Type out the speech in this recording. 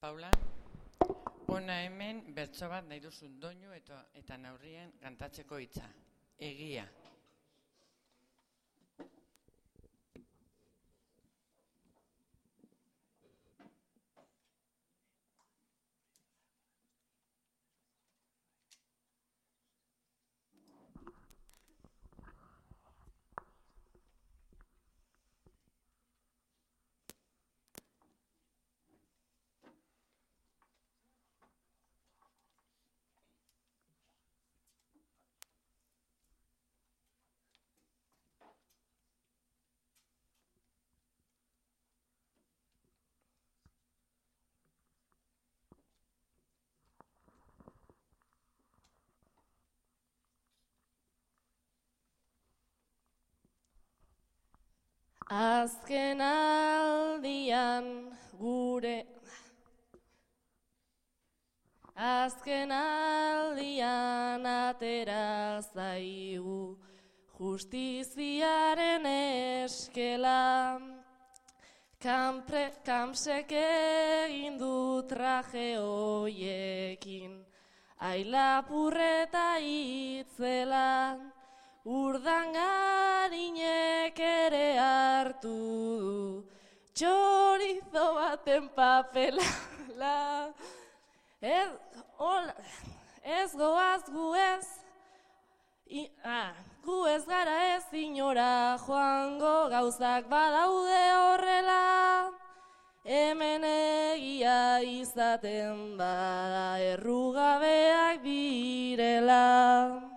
Paula, ona hemen bertso bat nahi duzun doinu eta, eta neurrien kantatzeko hitza. Egia. Azken aldian gure Azken aldian atera zaigu justiziaren eskela. Kampre, kamsek egin du traje hoiekin Ailapurreta itzela. Ere hartu du. Txorizo baten papela Ez, hola, ez goaz gu ez. I, ah, Gu ez gara ez inora joango gauzak badaude horrela. Hemen egia izaten bada errugabeak direla